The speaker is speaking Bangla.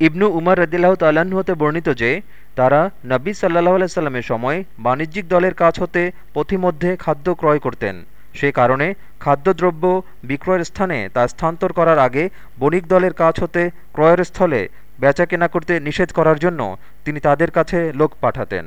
ইবনু উমর রদিল্লাহ তাল্লাহ্ন হতে বর্ণিত যে, তারা নব্বী সাল্লাহ আলাইস্লামের সময় বাণিজ্যিক দলের কাছ হতে পথিমধ্যে খাদ্য ক্রয় করতেন। সে কারণে খাদ্যদ্রব্য বিক্রয়ের স্থানে তা স্থানান্তর করার আগে বণিক দলের কাছ হতে ক্রয়ের স্থলে বেচা কেনা করতে নিষেধ করার জন্য তিনি তাদের কাছে লোক পাঠাতেন।